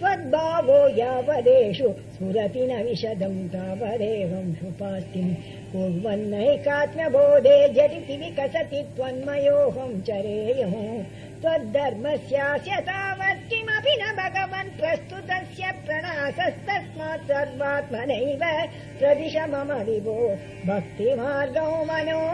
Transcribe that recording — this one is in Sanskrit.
त्वद्भावो यावदेषु स्फुरति न विशदम् तावदेवम् सुपास्तिम् कुर्वन्नैकात्म्यबोधे झटिति विकसति त्वन्मयोऽहम् चरेयुः। त्वद्धर्मस्यास्य तावत् किमपि न भगवन् प्रस्तुतस्य प्रणासस्तस्मात् सर्वात्मनैव प्रदिश मम विभो भक्तिमार्गौ मनो